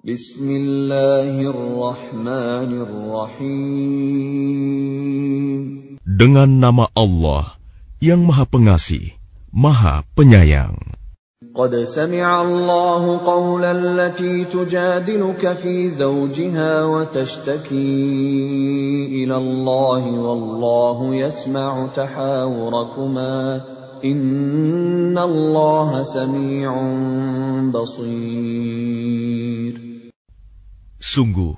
Bismillahirrahmanirrahim. Dengan nama Allah yang Maha Pengasih, Maha Penyayang. قد سمع الله قول التي تجادلك في زوجها وتشتكي إلى الله والله يسمع تحاوركما إن الله سميع بصير Sungguh,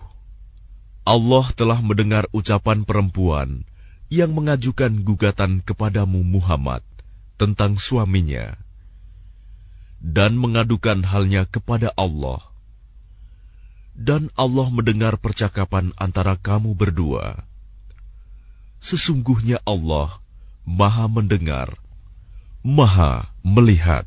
Allah telah mendengar ucapan perempuan yang mengajukan gugatan kepadamu Muhammad tentang suaminya dan mengadukan halnya kepada Allah. Dan Allah mendengar percakapan antara kamu berdua. Sesungguhnya Allah Maha Mendengar, Maha Melihat.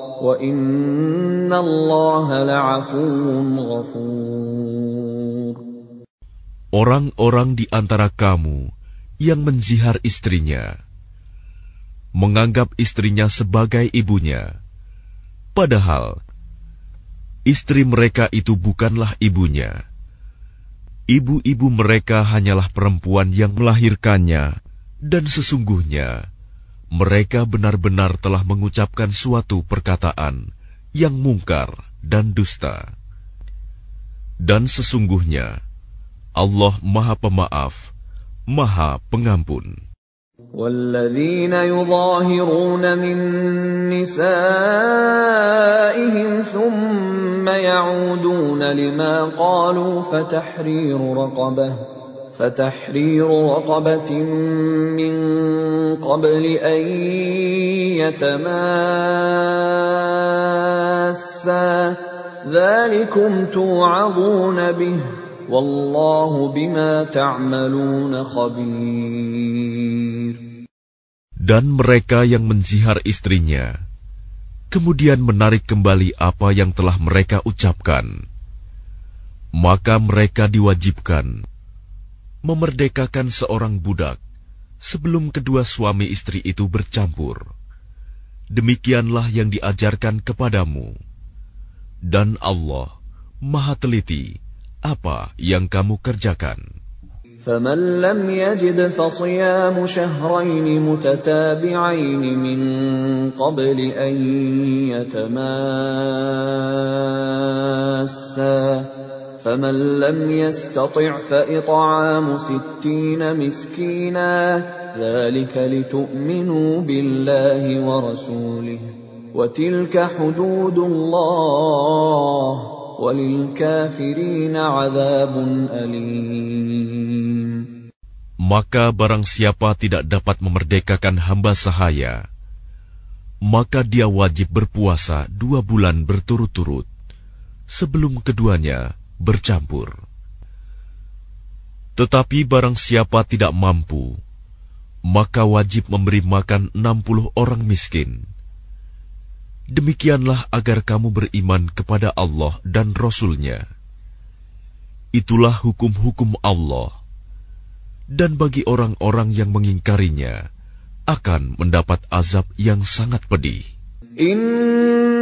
wa ghafur. Orang-orang di antara kamu yang menzihar istrinya, menganggap istrinya sebagai ibunya, padahal istri mereka itu bukanlah ibunya. Ibu-ibu mereka hanyalah perempuan yang melahirkannya, dan sesungguhnya mereka benar-benar telah mengucapkan suatu perkataan yang mungkar dan dusta. Dan sesungguhnya Allah Maha Pemaaf, Maha Pengampun. والذين يظاهرون من نسائهم ثم يعودون لما قالوا فتحرير رقبه فتحرير رقبة من قبل أن يتماسا ذلكم توعظون به والله بما تعملون خبير Dan mereka yang menzihar istrinya, kemudian menarik kembali apa yang telah mereka ucapkan, maka mereka diwajibkan memerdekakan seorang budak sebelum kedua suami istri itu bercampur. Demikianlah yang diajarkan kepadamu, dan Allah Maha Teliti apa yang kamu kerjakan. فمن لم يجد فصيام شهرين متتابعين من قبل أن يتماسا فمن لم يستطع فإطعام ستين مسكينا ذلك لتؤمنوا بالله ورسوله وتلك حدود الله وللكافرين عذاب أليم Maka barang siapa tidak dapat memerdekakan hamba sahaya, maka dia wajib berpuasa dua bulan berturut-turut sebelum keduanya bercampur. Tetapi barang siapa tidak mampu, maka wajib memberi makan enam puluh orang miskin. Demikianlah agar kamu beriman kepada Allah dan Rasul-Nya. Itulah hukum-hukum Allah. Dan bagi orang-orang yang mengingkarinya, akan mendapat azab yang sangat pedih.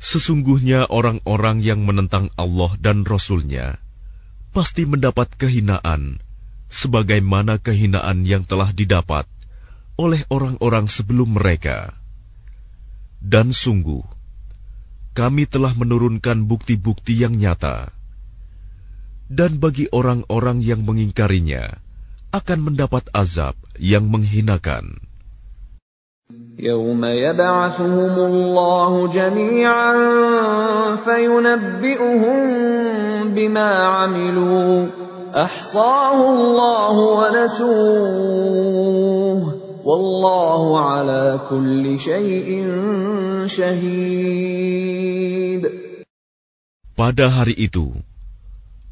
Sesungguhnya orang-orang yang menentang Allah dan Rasul-Nya pasti mendapat kehinaan, sebagaimana kehinaan yang telah didapat oleh orang-orang sebelum mereka. Dan sungguh, kami telah menurunkan bukti-bukti yang nyata. Dan bagi orang-orang yang mengingkarinya, akan mendapat azab yang menghinakan. يوم يبعثهم الله جميعا فينبئهم بما عملوا احصاه الله ونسوه والله على كل شيء شهيد Pada hari itu,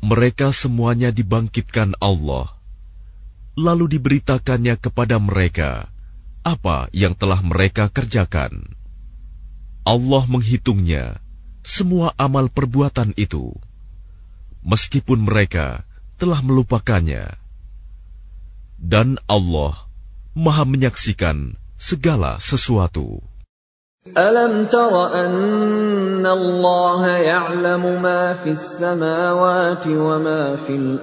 mereka semuanya dibangkitkan Allah, lalu diberitakannya kepada mereka apa yang telah mereka kerjakan. Allah menghitungnya semua amal perbuatan itu, meskipun mereka telah melupakannya. Dan Allah maha menyaksikan segala sesuatu. Alam tara anna Allah ya'lamu ma fis samawati wa ma fil.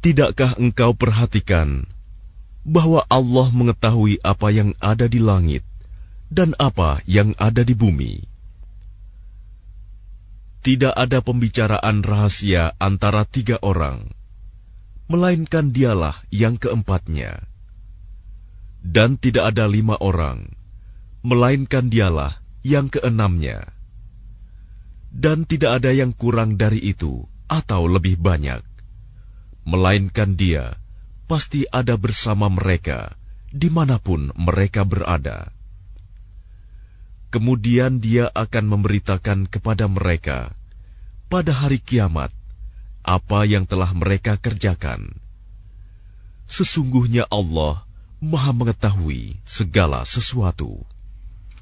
Tidakkah engkau perhatikan bahwa Allah mengetahui apa yang ada di langit dan apa yang ada di bumi? Tidak ada pembicaraan rahasia antara tiga orang, melainkan dialah yang keempatnya. Dan tidak ada lima orang, melainkan dialah yang keenamnya, dan tidak ada yang kurang dari itu atau lebih banyak, melainkan Dia pasti ada bersama mereka di mana pun mereka berada. Kemudian Dia akan memberitakan kepada mereka pada hari kiamat apa yang telah mereka kerjakan. Sesungguhnya Allah Maha Mengetahui segala sesuatu.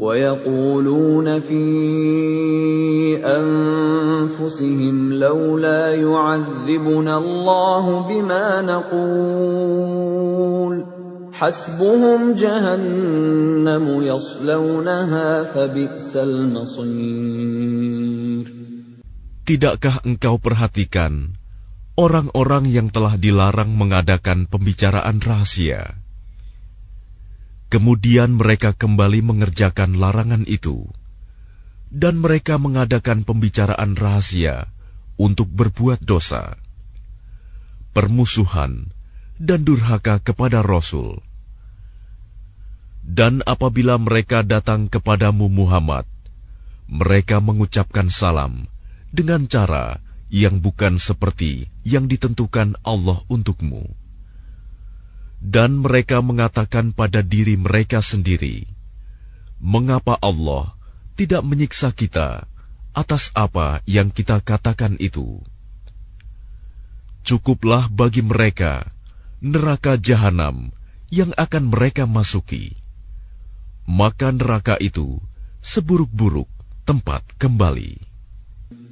ويقولون في انفسهم لولا يعذبنا الله بما نقول حسبهم جهنم يصلونها فبئس المصير Tidakkah engkau perhatikan orang-orang yang telah dilarang mengadakan pembicaraan rahasia? Kemudian mereka kembali mengerjakan larangan itu, dan mereka mengadakan pembicaraan rahasia untuk berbuat dosa, permusuhan, dan durhaka kepada Rasul. Dan apabila mereka datang kepadamu Muhammad, mereka mengucapkan salam dengan cara yang bukan seperti yang ditentukan Allah untukmu dan mereka mengatakan pada diri mereka sendiri, "Mengapa Allah tidak menyiksa kita atas apa yang kita katakan itu?" Cukuplah bagi mereka neraka jahanam yang akan mereka masuki. Maka neraka itu seburuk-buruk tempat kembali.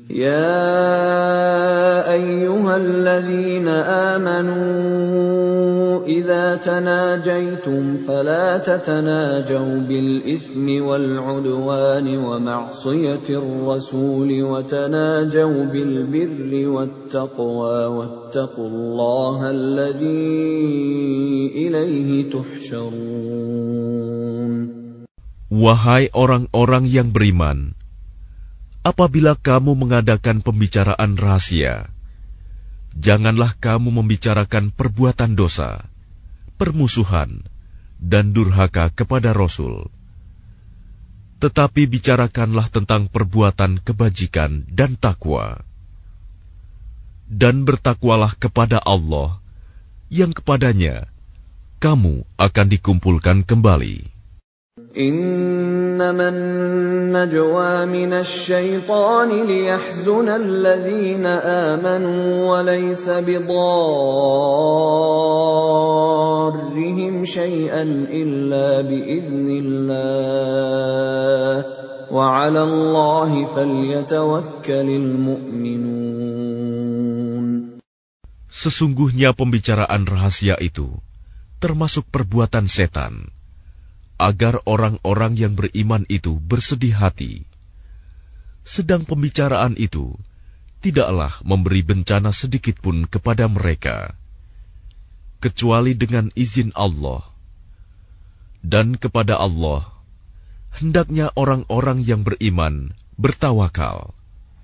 يا أيها الذين آمنوا إذا تناجيتم فلا تتناجوا بالإثم والعدوان ومعصية الرسول وتناجوا بالبر والتقوى واتقوا الله الذي إليه تحشرون. Wahai orang-orang yang beriman, apabila kamu mengadakan pembicaraan rahasia, janganlah kamu membicarakan perbuatan dosa, permusuhan, dan durhaka kepada Rasul. Tetapi bicarakanlah tentang perbuatan kebajikan dan takwa. Dan bertakwalah kepada Allah, yang kepadanya kamu akan dikumpulkan kembali. إنما النجوى من الشيطان ليحزن الذين آمنوا وليس بضارهم شيئا إلا بإذن الله وعلى الله فليتوكل المؤمنون Sesungguhnya pembicaraan rahasia itu termasuk perbuatan setan agar orang-orang yang beriman itu bersedih hati. Sedang pembicaraan itu tidaklah memberi bencana sedikit pun kepada mereka, kecuali dengan izin Allah. Dan kepada Allah, hendaknya orang-orang yang beriman bertawakal.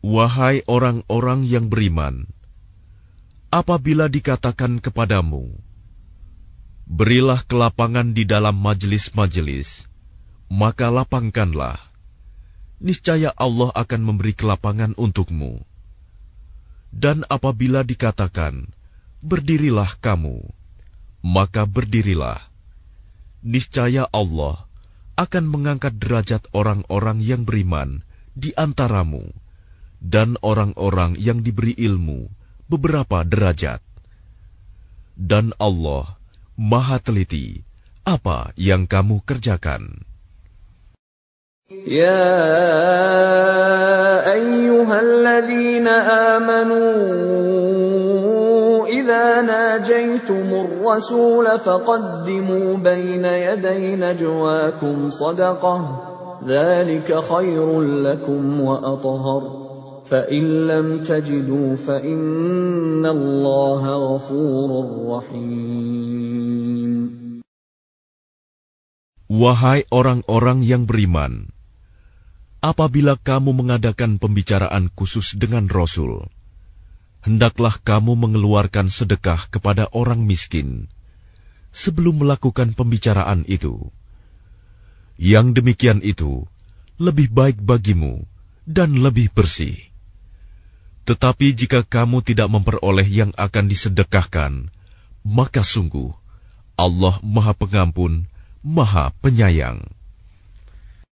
Wahai orang-orang yang beriman, apabila dikatakan kepadamu, berilah kelapangan di dalam majelis-majelis, maka lapangkanlah. Niscaya Allah akan memberi kelapangan untukmu. Dan apabila dikatakan, berdirilah kamu, maka berdirilah niscaya Allah akan mengangkat derajat orang-orang yang beriman di antaramu dan orang-orang yang diberi ilmu beberapa derajat. Dan Allah maha teliti apa yang kamu kerjakan. Ya ayyuhalladzina amanu ناجيتم الرسول فقدموا بين يدي نجواكم صدقة ذلك خير لكم وأطهر فإن لم تجدوا فإن الله غفور رحيم Wahai orang-orang yang beriman, apabila kamu mengadakan pembicaraan khusus dengan Rasul, hendaklah kamu mengeluarkan sedekah kepada orang miskin sebelum melakukan pembicaraan itu. Yang demikian itu lebih baik bagimu dan lebih bersih. Tetapi jika kamu tidak memperoleh yang akan disedekahkan, maka sungguh Allah Maha Pengampun, Maha Penyayang.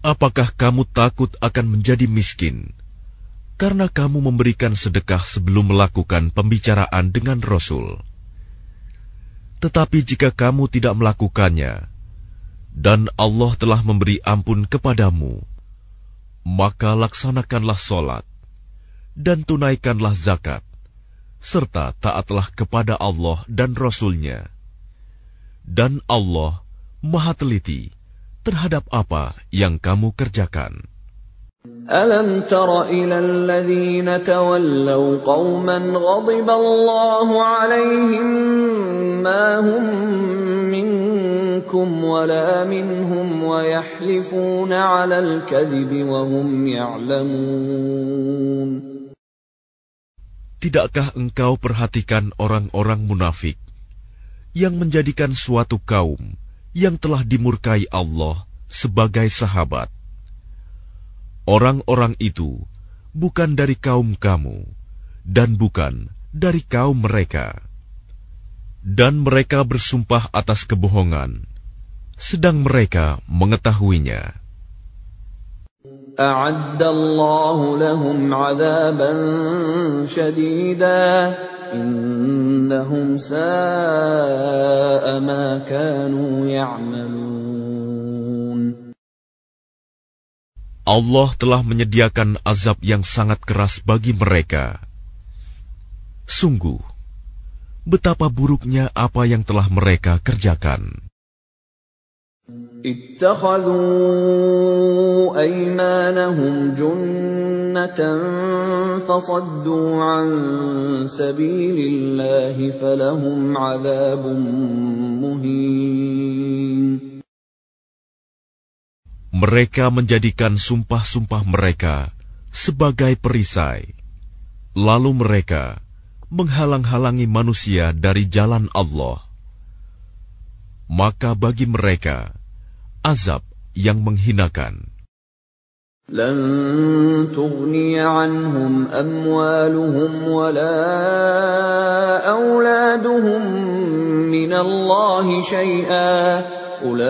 Apakah kamu takut akan menjadi miskin karena kamu memberikan sedekah sebelum melakukan pembicaraan dengan Rasul? Tetapi jika kamu tidak melakukannya, dan Allah telah memberi ampun kepadamu, maka laksanakanlah solat dan tunaikanlah zakat, serta taatlah kepada Allah dan Rasul-Nya. Dan Allah Maha Teliti terhadap apa yang kamu kerjakan. ألم تر إلى الذين تولوا قوما غضب الله عليهم ما هم منكم ولا منهم ويحلفون على الكذب وهم يعلمون Tidakkah engkau perhatikan orang-orang munafik yang menjadikan suatu kaum yang telah dimurkai Allah sebagai sahabat. Orang-orang itu bukan dari kaum kamu dan bukan dari kaum mereka. Dan mereka bersumpah atas kebohongan, sedang mereka mengetahuinya. أعد الله لهم عذابا شديدا إنهم ساء ما كانوا يعملون Allah telah menyediakan azab yang sangat keras bagi mereka. Sungguh, betapa buruknya apa yang telah mereka kerjakan. اتخذوا أيمانهم جنة فصدوا عن سبيل الله فلهم عذاب مهين Mereka menjadikan sumpah-sumpah mereka sebagai perisai. Lalu mereka menghalang-halangi manusia dari jalan Allah. Maka bagi mereka azab yang menghinakan. لن تغني عنهم أموالهم ولا أولادهم من الله شيئا أولئك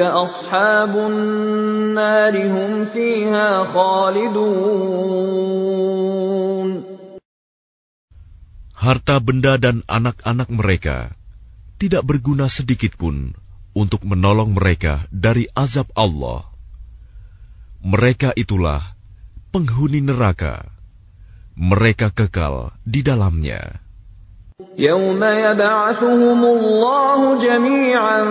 أصحاب النار هم فيها خالدون Harta benda dan anak-anak mereka tidak berguna sedikit pun untuk menolong mereka dari azab Allah. Mereka itulah penghuni neraka. Mereka kekal di dalamnya. يوم يبعثهم الله جميعا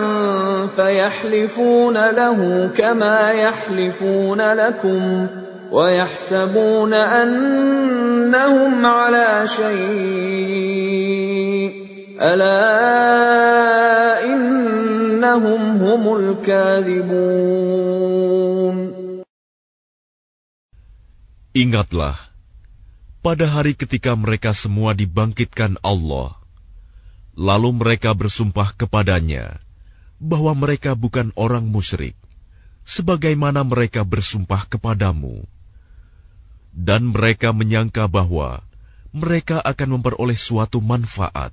فيحلفون له كما يحلفون لكم ويحسبون أنهم على شيء ألا innahum humul kadhibun. Ingatlah, pada hari ketika mereka semua dibangkitkan Allah, lalu mereka bersumpah kepadanya bahwa mereka bukan orang musyrik, sebagaimana mereka bersumpah kepadamu. Dan mereka menyangka bahwa mereka akan memperoleh suatu manfaat.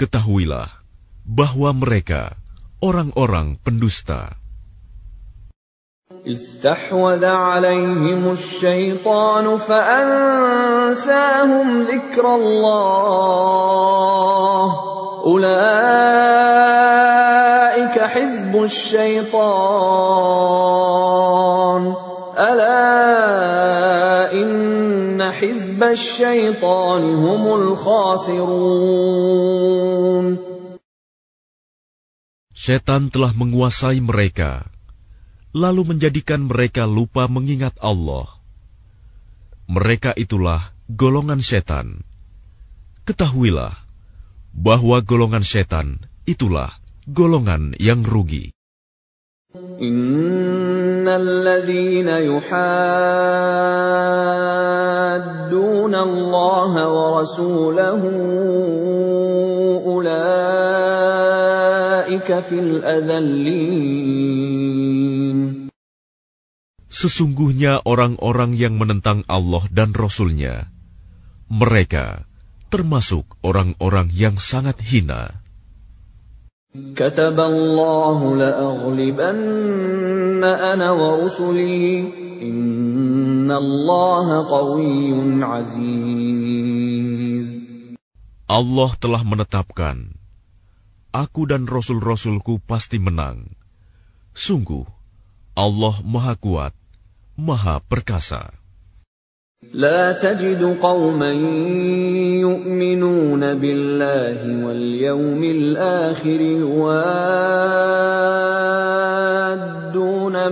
Ketahuilah, bahwa mereka orang-orang pendusta. استحوذ عليهم الشيطان فأنساهم ذكر الله. أولئك حزب الشيطان. ألا إن حزب الشيطان هم الخاسرون. Setan telah menguasai mereka, lalu menjadikan mereka lupa mengingat Allah. Mereka itulah golongan setan. Ketahuilah bahwa golongan setan itulah golongan yang rugi. إن الذين يحادون الله ورسوله أولئك في الأذلين Sesungguhnya orang-orang yang menentang Allah dan Rasul-Nya, mereka termasuk orang-orang yang sangat hina. كتب الله لأغلبن أنا ورسلي إن الله قوي عزيز Allah telah menetapkan, Aku dan Rasul-Rasulku pasti menang. Sungguh, Allah Maha Kuat, Maha Perkasa. لا تجد قوما يؤمنون بالله واليوم الآخر يوادون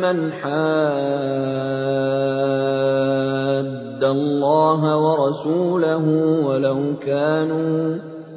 من حاد الله ورسوله ولو كانوا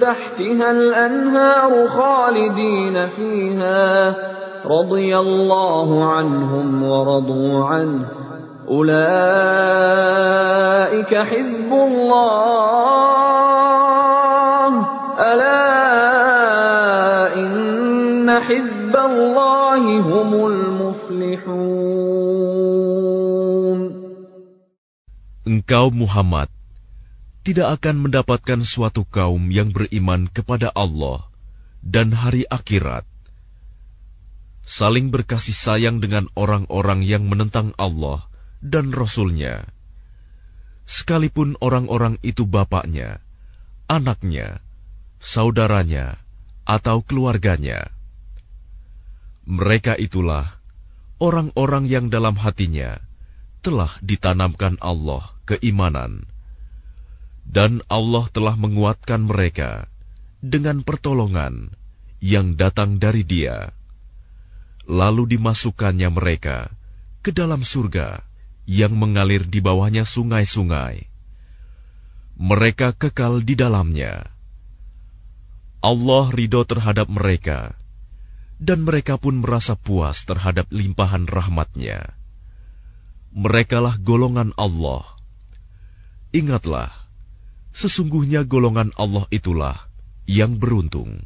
تحتها الأنهار خالدين فيها رضي الله عنهم ورضوا عنه. أولئك حزب الله. ألا إن حزب الله هم المفلحون. Engkau Muhammad tidak akan mendapatkan suatu kaum yang beriman kepada Allah dan hari akhirat, saling berkasih sayang dengan orang-orang yang menentang Allah dan Rasul-Nya, sekalipun orang-orang itu bapaknya, anaknya, saudaranya, atau keluarganya. Mereka itulah orang-orang yang dalam hatinya telah ditanamkan Allah keimanan dan Allah telah menguatkan mereka dengan pertolongan yang datang dari Dia. Lalu dimasukkannya mereka ke dalam surga yang mengalir di bawahnya sungai-sungai. Mereka kekal di dalamnya. Allah ridho terhadap mereka, dan mereka pun merasa puas terhadap limpahan rahmatnya. Merekalah golongan Allah. Ingatlah, Sesungguhnya golongan Allah itulah yang beruntung.